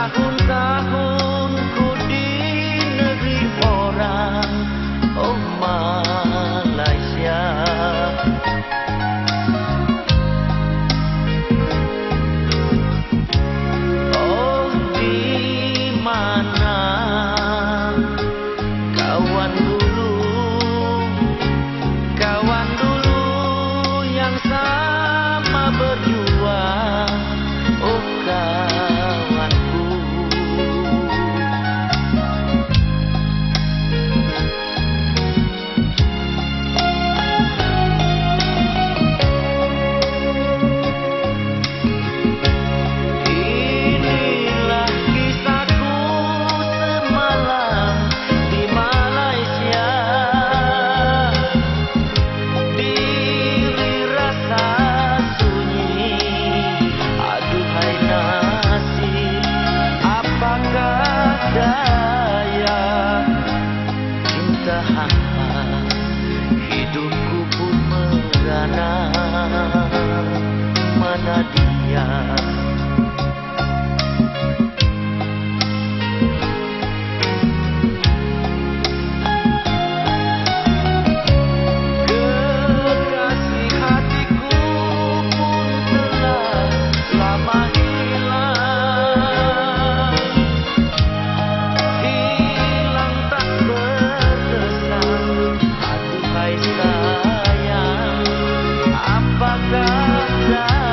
Bertahun-tahun ku di negeri orang Oh Malaysia. Oh di mana kawanku sana mana dia. love.